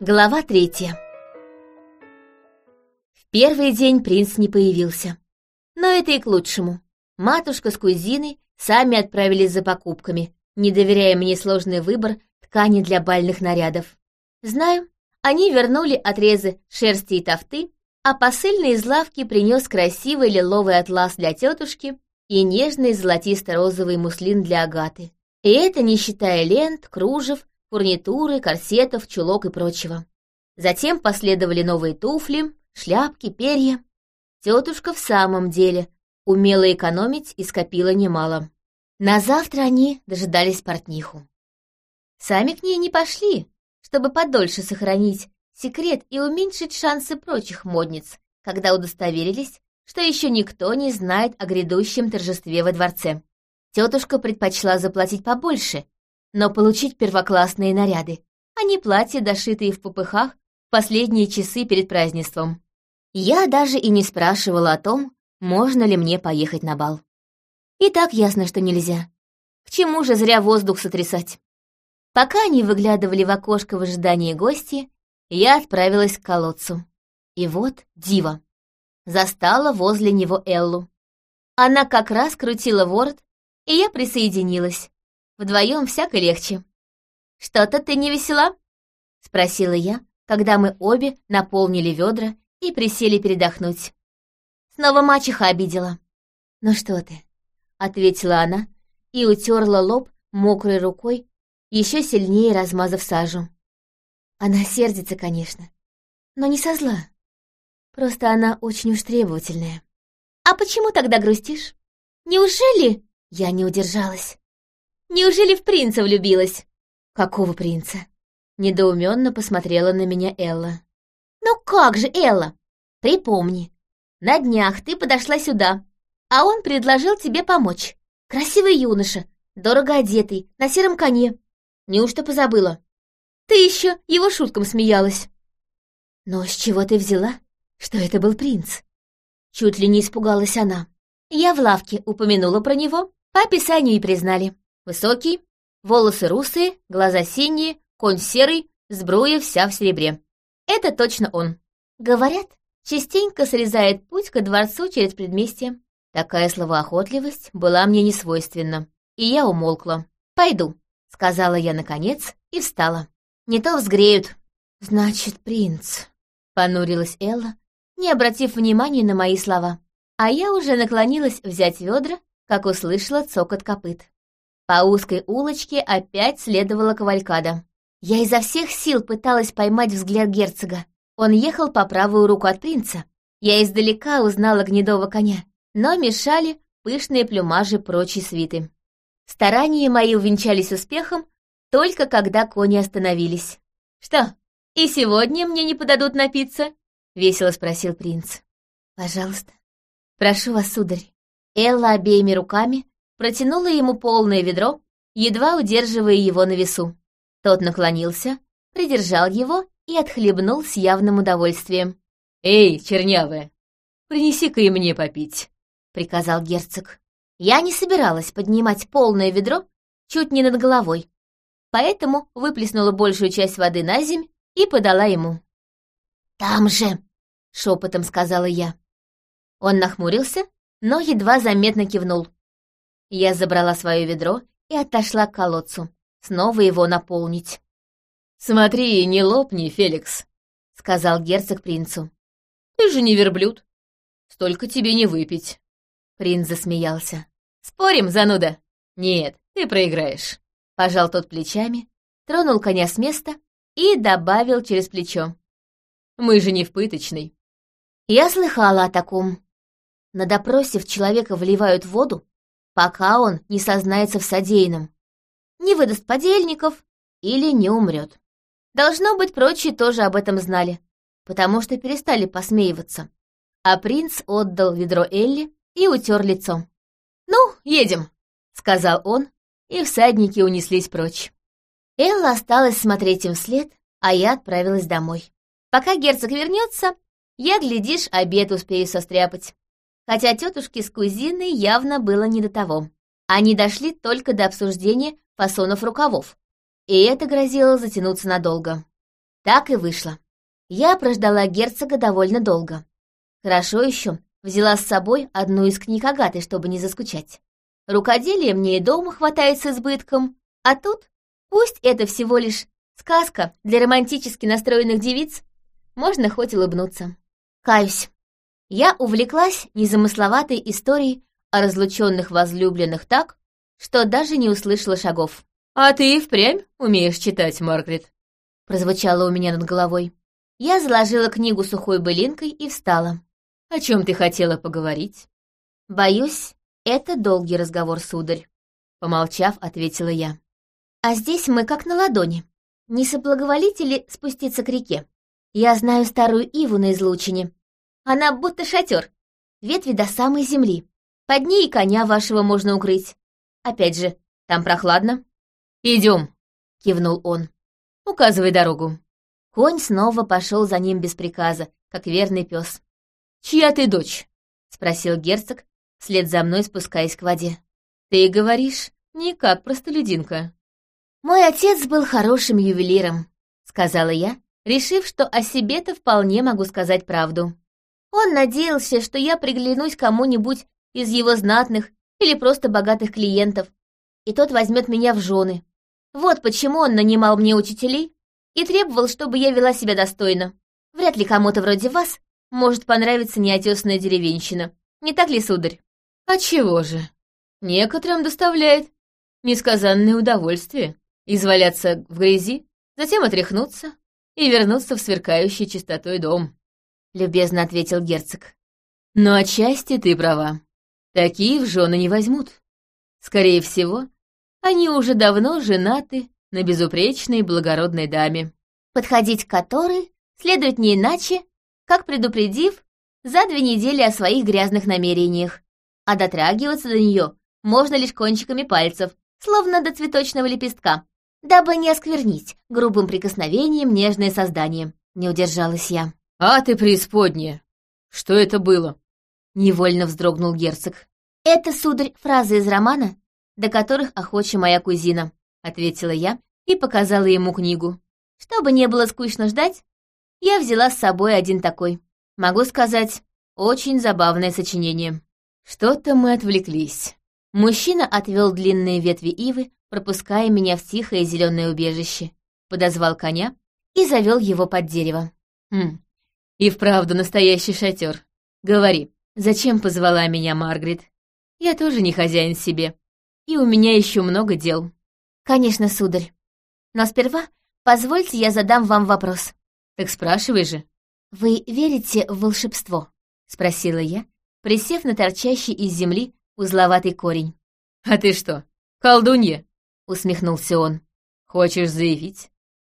Глава третья. В первый день принц не появился. Но это и к лучшему. Матушка с кузиной сами отправились за покупками, не доверяя мне сложный выбор ткани для бальных нарядов. Знаю, они вернули отрезы шерсти и тофты, а посыльный из лавки принес красивый лиловый атлас для тетушки и нежный золотисто-розовый муслин для Агаты. И это не считая лент, кружев, фурнитуры, корсетов, чулок и прочего. Затем последовали новые туфли, шляпки, перья. Тетушка в самом деле умела экономить и скопила немало. На завтра они дожидались портниху. Сами к ней не пошли, чтобы подольше сохранить секрет и уменьшить шансы прочих модниц, когда удостоверились, что еще никто не знает о грядущем торжестве во дворце. Тетушка предпочла заплатить побольше но получить первоклассные наряды, а не платья, дошитые в попыхах в последние часы перед празднеством. Я даже и не спрашивала о том, можно ли мне поехать на бал. И так ясно, что нельзя. К чему же зря воздух сотрясать? Пока они выглядывали в окошко в ожидании гости, я отправилась к колодцу. И вот дива. Застала возле него Эллу. Она как раз крутила ворот, и я присоединилась. Вдвоем всяко легче. «Что-то ты не весела?» — спросила я, когда мы обе наполнили ведра и присели передохнуть. Снова мачеха обидела. «Ну что ты?» — ответила она и утерла лоб мокрой рукой, еще сильнее размазав сажу. Она сердится, конечно, но не со зла. Просто она очень уж требовательная. «А почему тогда грустишь? Неужели...» Я не удержалась. Неужели в принца влюбилась?» «Какого принца?» Недоуменно посмотрела на меня Элла. «Ну как же, Элла? Припомни, на днях ты подошла сюда, а он предложил тебе помочь. Красивый юноша, дорого одетый, на сером коне. Неужто позабыла? Ты еще его шуткам смеялась». «Но с чего ты взяла, что это был принц?» Чуть ли не испугалась она. Я в лавке упомянула про него, по описанию и признали. Высокий, волосы русые, глаза синие, конь серый, сбруя вся в серебре. Это точно он. Говорят, частенько срезает путь ко дворцу через предместье. Такая словоохотливость была мне не свойственна, и я умолкла. «Пойду», — сказала я наконец и встала. «Не то взгреют». «Значит, принц», — понурилась Элла, не обратив внимания на мои слова. А я уже наклонилась взять ведра, как услышала цокот копыт. По узкой улочке опять следовала кавалькада. Я изо всех сил пыталась поймать взгляд герцога. Он ехал по правую руку от принца. Я издалека узнала гнедого коня, но мешали пышные плюмажи прочей свиты. Старания мои увенчались успехом, только когда кони остановились. «Что, и сегодня мне не подадут напиться?» — весело спросил принц. «Пожалуйста, прошу вас, сударь». Элла обеими руками протянула ему полное ведро, едва удерживая его на весу. Тот наклонился, придержал его и отхлебнул с явным удовольствием. «Эй, чернявая, принеси-ка и мне попить», — приказал герцог. Я не собиралась поднимать полное ведро чуть не над головой, поэтому выплеснула большую часть воды на земь и подала ему. «Там же!» — шепотом сказала я. Он нахмурился, но едва заметно кивнул. Я забрала свое ведро и отошла к колодцу, снова его наполнить. «Смотри, не лопни, Феликс», — сказал герцог принцу. «Ты же не верблюд. Столько тебе не выпить». Принц засмеялся. «Спорим, зануда?» «Нет, ты проиграешь». Пожал тот плечами, тронул коня с места и добавил через плечо. «Мы же не в пыточной». Я слыхала о таком. На допросе в человека вливают воду, пока он не сознается в содеянном, не выдаст подельников или не умрет. Должно быть, прочие тоже об этом знали, потому что перестали посмеиваться. А принц отдал ведро Элли и утер лицо. «Ну, едем», — сказал он, и всадники унеслись прочь. Элла осталась смотреть им вслед, а я отправилась домой. Пока герцог вернется, я, глядишь, обед успею состряпать хотя тетушке с кузиной явно было не до того. Они дошли только до обсуждения фасонов рукавов, и это грозило затянуться надолго. Так и вышло. Я прождала герцога довольно долго. Хорошо еще взяла с собой одну из книг Агаты, чтобы не заскучать. Рукоделие мне и дома хватает с избытком, а тут, пусть это всего лишь сказка для романтически настроенных девиц, можно хоть улыбнуться. Каюсь. Я увлеклась незамысловатой историей о разлученных возлюбленных так, что даже не услышала шагов. «А ты впрямь умеешь читать, Маргарет?» прозвучало у меня над головой. Я заложила книгу сухой былинкой и встала. «О чем ты хотела поговорить?» «Боюсь, это долгий разговор, сударь», — помолчав, ответила я. «А здесь мы как на ладони. Не соблаговолите ли спуститься к реке? Я знаю старую иву на излучине. Она будто шатер, ветви до самой земли. Под ней коня вашего можно укрыть. Опять же, там прохладно». «Идем», — кивнул он. «Указывай дорогу». Конь снова пошел за ним без приказа, как верный пес. «Чья ты дочь?» — спросил герцог, вслед за мной спускаясь к воде. «Ты говоришь, не как простолюдинка». «Мой отец был хорошим ювелиром», — сказала я, решив, что о себе-то вполне могу сказать правду. Он надеялся, что я приглянусь кому-нибудь из его знатных или просто богатых клиентов, и тот возьмет меня в жены. Вот почему он нанимал мне учителей и требовал, чтобы я вела себя достойно. Вряд ли кому-то вроде вас может понравиться неотесная деревенщина. Не так ли, сударь? А чего же? Некоторым доставляет несказанное удовольствие изваляться в грязи, затем отряхнуться и вернуться в сверкающий чистотой дом. Любезно ответил герцог. Но отчасти ты права. Такие в жены не возьмут. Скорее всего, они уже давно женаты на безупречной благородной даме, подходить к которой следует не иначе, как предупредив за две недели о своих грязных намерениях, а дотрагиваться до нее можно лишь кончиками пальцев, словно до цветочного лепестка, дабы не осквернить грубым прикосновением нежное создание. Не удержалась я. «А ты преисподняя! Что это было?» Невольно вздрогнул герцог. «Это, сударь, фраза из романа, до которых охоча моя кузина», ответила я и показала ему книгу. Чтобы не было скучно ждать, я взяла с собой один такой. Могу сказать, очень забавное сочинение. Что-то мы отвлеклись. Мужчина отвел длинные ветви ивы, пропуская меня в тихое зеленое убежище, подозвал коня и завел его под дерево. Хм, и вправду настоящий шатер. Говори, зачем позвала меня Маргарет? Я тоже не хозяин себе, и у меня еще много дел. «Конечно, сударь. Но сперва позвольте я задам вам вопрос». «Так спрашивай же». «Вы верите в волшебство?» — спросила я, присев на торчащий из земли узловатый корень. «А ты что, колдунья?» — усмехнулся он. «Хочешь заявить,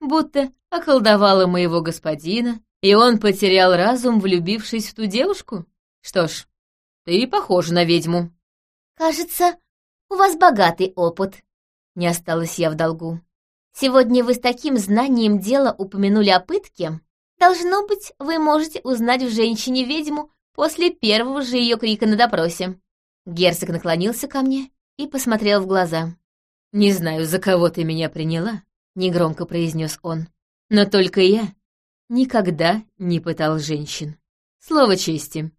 будто околдовала моего господина, и он потерял разум, влюбившись в ту девушку? Что ж, ты похожа на ведьму». «Кажется, у вас богатый опыт», не осталась я в долгу. Сегодня вы с таким знанием дела упомянули о пытке. Должно быть, вы можете узнать в женщине ведьму после первого же ее крика на допросе. Герцог наклонился ко мне и посмотрел в глаза. «Не знаю, за кого ты меня приняла», — негромко произнес он. «Но только я никогда не пытал женщин. Слово чести».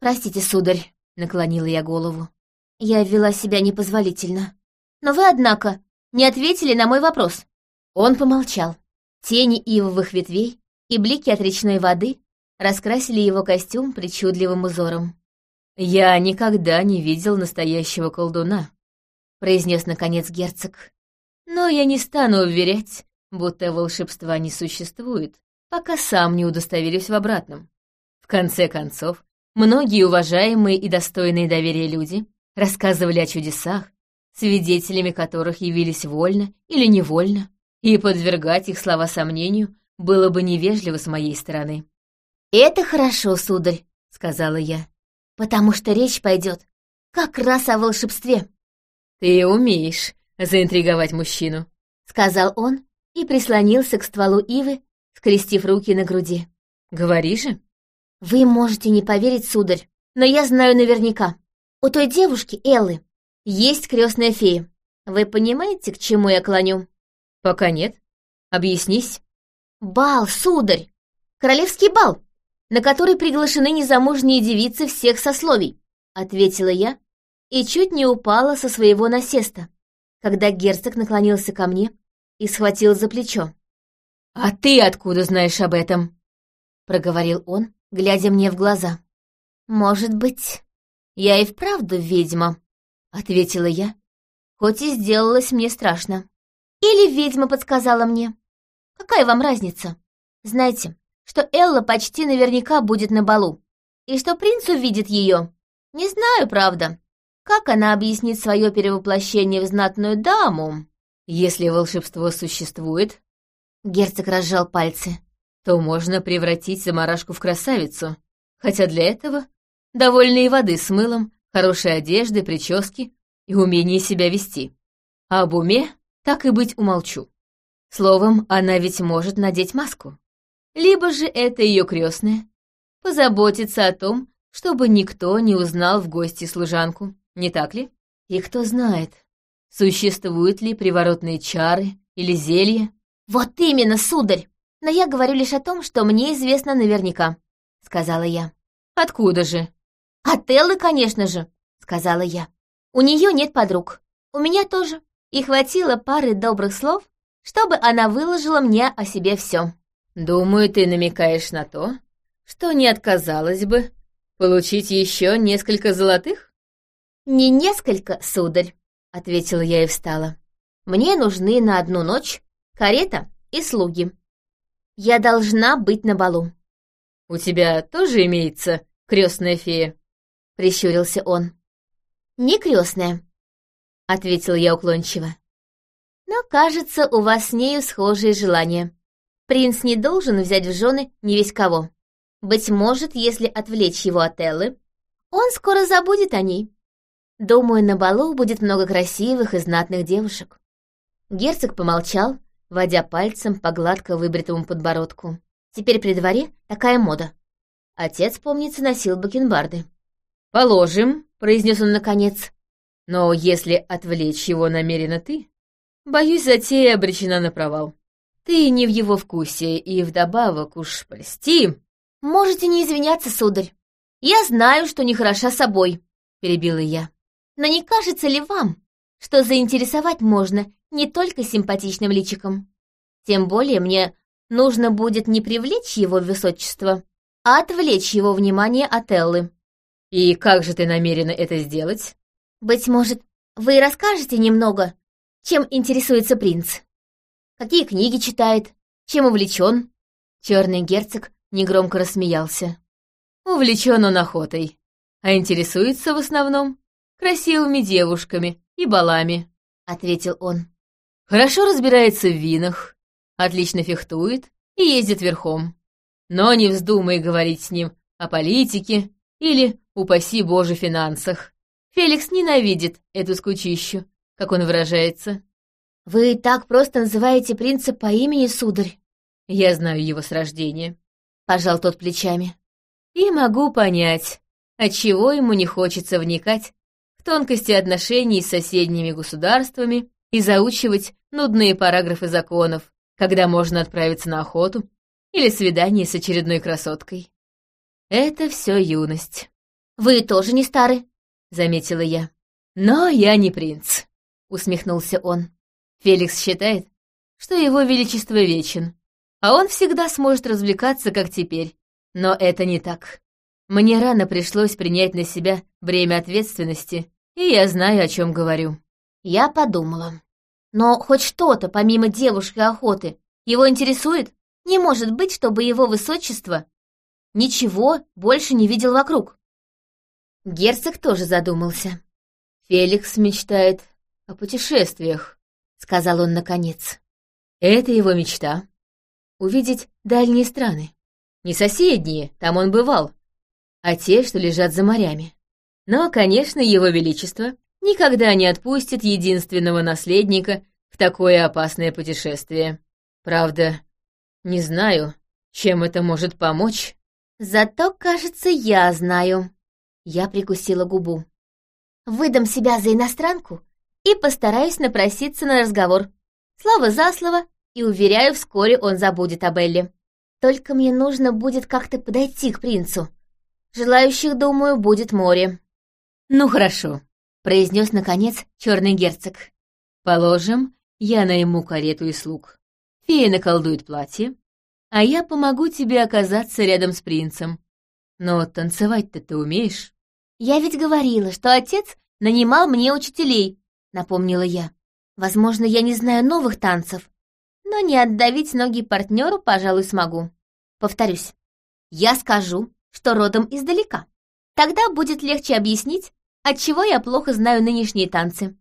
«Простите, сударь», — наклонила я голову. «Я вела себя непозволительно. Но вы, однако, не ответили на мой вопрос». Он помолчал. Тени ивовых ветвей и блики от речной воды раскрасили его костюм причудливым узором. «Я никогда не видел настоящего колдуна», — произнес наконец герцог. «Но я не стану уверять, будто волшебства не существует, пока сам не удостоверюсь в обратном. В конце концов, многие уважаемые и достойные доверия люди рассказывали о чудесах, свидетелями которых явились вольно или невольно, и подвергать их слова сомнению было бы невежливо с моей стороны. «Это хорошо, сударь», — сказала я, «потому что речь пойдет как раз о волшебстве». «Ты умеешь заинтриговать мужчину», — сказал он и прислонился к стволу ивы, скрестив руки на груди. «Говори же». «Вы можете не поверить, сударь, но я знаю наверняка. У той девушки, Эллы, есть крестная фея. Вы понимаете, к чему я клоню? Пока нет. Объяснись. Бал, сударь! Королевский бал, на который приглашены незамужние девицы всех сословий, ответила я и чуть не упала со своего насеста, когда герцог наклонился ко мне и схватил за плечо. «А ты откуда знаешь об этом?» — проговорил он, глядя мне в глаза. «Может быть, я и вправду ведьма», — ответила я, хоть и сделалось мне страшно. «Или ведьма подсказала мне. Какая вам разница? Знаете, что Элла почти наверняка будет на балу, и что принц увидит ее. Не знаю, правда, как она объяснит свое перевоплощение в знатную даму. Если волшебство существует, герцог разжал пальцы, то можно превратить заморашку в красавицу, хотя для этого довольно и воды с мылом, хорошей одежды, прически и умение себя вести. А об уме так и быть умолчу. Словом, она ведь может надеть маску. Либо же это ее крестная. Позаботиться о том, чтобы никто не узнал в гости служанку, не так ли? И кто знает, существуют ли приворотные чары или зелья. «Вот именно, сударь! Но я говорю лишь о том, что мне известно наверняка», — сказала я. «Откуда же?» «От Эллы, конечно же», — сказала я. «У нее нет подруг. У меня тоже. И хватило пары добрых слов, чтобы она выложила мне о себе все. «Думаю, ты намекаешь на то, что не отказалась бы получить еще несколько золотых?» «Не несколько, сударь», — ответила я и встала. «Мне нужны на одну ночь карета и слуги. Я должна быть на балу». «У тебя тоже имеется крестная фея?» — прищурился он. «Не крестная», — ответила я уклончиво. «Но, кажется, у вас с нею схожие желания. Принц не должен взять в жены не весь кого. Быть может, если отвлечь его от Эллы, он скоро забудет о ней. Думаю, на балу будет много красивых и знатных девушек». Герцог помолчал, водя пальцем по гладко выбритому подбородку. Теперь при дворе такая мода. Отец, помнится, носил бакенбарды. «Положим», — произнес он наконец. «Но если отвлечь его намеренно ты, боюсь, затея обречена на провал. Ты не в его вкусе, и вдобавок уж прости. Можете не извиняться, сударь. Я знаю, что не хороша собой, перебила я. Но не кажется ли вам, что заинтересовать можно не только симпатичным личиком? Тем более мне нужно будет не привлечь его высочество, а отвлечь его внимание от Эллы. И как же ты намерена это сделать? Быть может, вы расскажете немного, чем интересуется принц? какие книги читает, чем увлечен. Черный герцог негромко рассмеялся. Увлечен он охотой, а интересуется в основном красивыми девушками и балами, ответил он. Хорошо разбирается в винах, отлично фехтует и ездит верхом. Но не вздумай говорить с ним о политике или, упаси боже, финансах. Феликс ненавидит эту скучищу, как он выражается. «Вы так просто называете принца по имени, сударь?» «Я знаю его с рождения», — пожал тот плечами. «И могу понять, отчего ему не хочется вникать тонкости отношений с соседними государствами и заучивать нудные параграфы законов, когда можно отправиться на охоту или свидание с очередной красоткой. Это все юность. «Вы тоже не стары», — заметила я. «Но я не принц», — усмехнулся он. Феликс считает, что его величество вечен, а он всегда сможет развлекаться, как теперь. Но это не так. Мне рано пришлось принять на себя бремя ответственности, и я знаю, о чем говорю. Я подумала. Но хоть что-то, помимо девушки охоты, его интересует? Не может быть, чтобы его высочество ничего больше не видел вокруг. Герцог тоже задумался. Феликс мечтает о путешествиях, — сказал он наконец. «Это его мечта. Увидеть дальние страны. Не соседние, там он бывал, а те, что лежат за морями. Но, конечно, его величество никогда не отпустит единственного наследника в такое опасное путешествие. Правда, не знаю, чем это может помочь. Зато, кажется, я знаю. Я прикусила губу. Выдам себя за иностранку и постараюсь напроситься на разговор. Слово за слово, И, уверяю, вскоре он забудет об Элли. Только мне нужно будет как-то подойти к принцу. Желающих, думаю, будет море. «Ну хорошо», — произнес наконец черный герцог. «Положим, я найму карету и слуг. Фея наколдует платье, а я помогу тебе оказаться рядом с принцем. Но танцевать-то ты умеешь?» «Я ведь говорила, что отец нанимал мне учителей», — напомнила я. «Возможно, я не знаю новых танцев, но не отдавить ноги партнеру, пожалуй, смогу. Повторюсь, я скажу, что родом издалека. Тогда будет легче объяснить, отчего я плохо знаю нынешние танцы.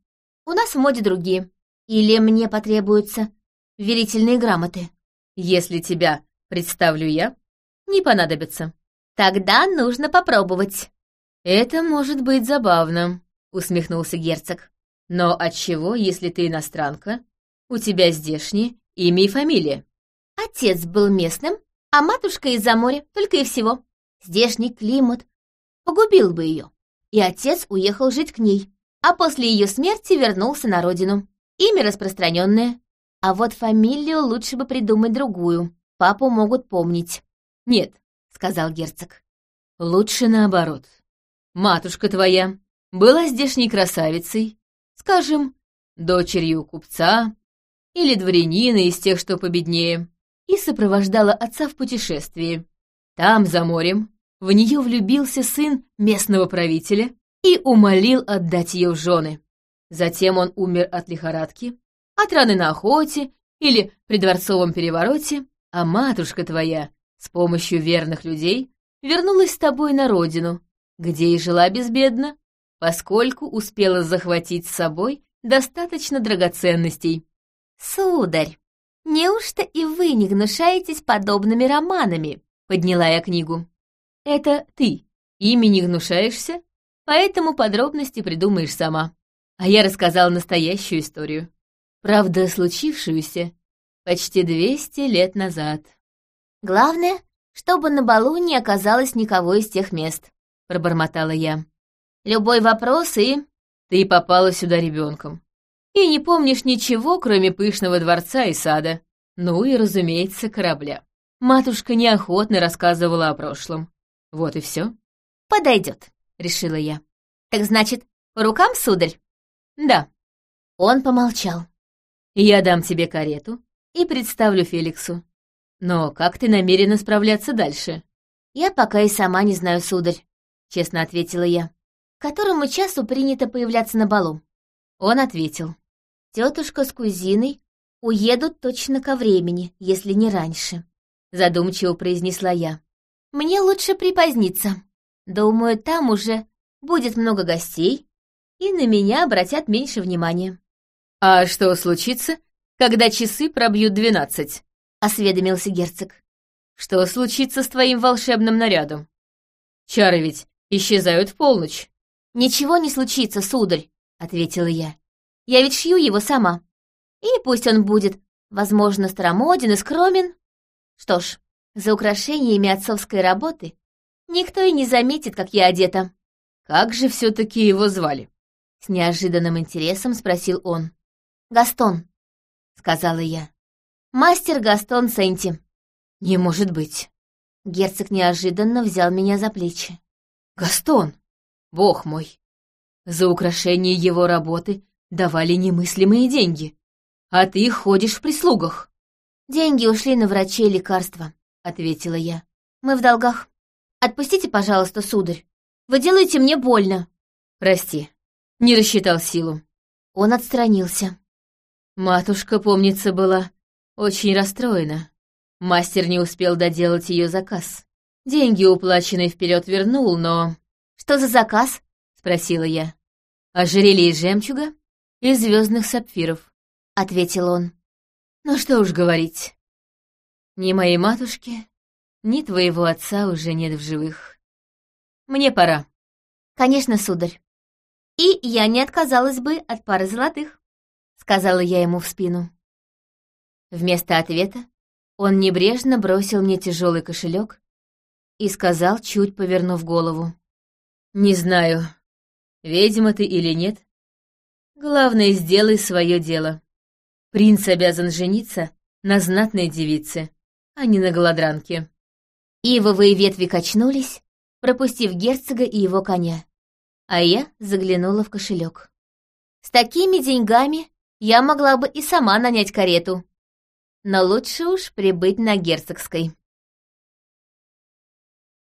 У нас в моде другие. Или мне потребуются верительные грамоты. Если тебя представлю я, не понадобится. Тогда нужно попробовать. Это может быть забавно, усмехнулся герцог. Но отчего, если ты иностранка, у тебя здешние имя и фамилия? Отец был местным, а матушка из-за моря, только и всего. Здешний климат погубил бы ее. И отец уехал жить к ней, а после ее смерти вернулся на родину. Имя распространенное. А вот фамилию лучше бы придумать другую. Папу могут помнить. «Нет», — сказал герцог. «Лучше наоборот. Матушка твоя была здешней красавицей, скажем, дочерью купца или дворянина из тех, что победнее, и сопровождала отца в путешествии. Там, за морем, в нее влюбился сын местного правителя и умолил отдать ее в жены. Затем он умер от лихорадки, от раны на охоте или при дворцовом перевороте, а матушка твоя с помощью верных людей вернулась с тобой на родину, где и жила безбедно, поскольку успела захватить с собой достаточно драгоценностей. «Сударь, неужто и вы не гнушаетесь подобными романами?» — подняла я книгу. «Это ты. Ими не гнушаешься, поэтому подробности придумаешь сама. А я рассказала настоящую историю. Правда, случившуюся почти двести лет назад». «Главное, чтобы на балу не оказалось никого из тех мест», — пробормотала я. «Любой вопрос и...» «Ты попала сюда ребенком и не помнишь ничего, кроме пышного дворца и сада. Ну и, разумеется, корабля. Матушка неохотно рассказывала о прошлом. Вот и все. «Подойдет», — решила я. «Так значит, по рукам, сударь?» «Да». Он помолчал. «Я дам тебе карету и представлю Феликсу. Но как ты намерена справляться дальше?» «Я пока и сама не знаю, сударь», — честно ответила я. «К которому часу принято появляться на балу?» Он ответил. «Тетушка с кузиной уедут точно ко времени, если не раньше», — задумчиво произнесла я. «Мне лучше припоздниться. Думаю, там уже будет много гостей, и на меня обратят меньше внимания». «А что случится, когда часы пробьют двенадцать?» — осведомился герцог. «Что случится с твоим волшебным нарядом? Чары ведь исчезают в полночь». «Ничего не случится, сударь», — ответила я. «Я ведь шью его сама. И пусть он будет, возможно, старомоден и скромен. Что ж, за украшениями отцовской работы никто и не заметит, как я одета». «Как же все-таки его звали?» С неожиданным интересом спросил он. «Гастон», — сказала я. «Мастер Гастон Сенти». «Не может быть». Герцог неожиданно взял меня за плечи. «Гастон! Бог мой! За украшение его работы давали немыслимые деньги, а ты ходишь в прислугах». «Деньги ушли на врачей и лекарства», — ответила я. «Мы в долгах. Отпустите, пожалуйста, сударь. Вы делаете мне больно». «Прости, не рассчитал силу». Он отстранился. Матушка, помнится, была очень расстроена. Мастер не успел доделать ее заказ. Деньги, уплаченные вперед, вернул, но... «Что за заказ?» — спросила я. «Ожерелье из жемчуга и звездных сапфиров», — ответил он. «Ну что уж говорить. Ни моей матушки, ни твоего отца уже нет в живых. Мне пора». «Конечно, сударь. И я не отказалась бы от пары золотых», — сказала я ему в спину. Вместо ответа он небрежно бросил мне тяжелый кошелек и сказал, чуть повернув голову. «Не знаю, ведьма ты или нет. Главное, сделай свое дело. Принц обязан жениться на знатной девице, а не на голодранке. Ивовые ветви качнулись, пропустив герцога и его коня, а я заглянула в кошелек. С такими деньгами я могла бы и сама нанять карету, но лучше уж прибыть на герцогской.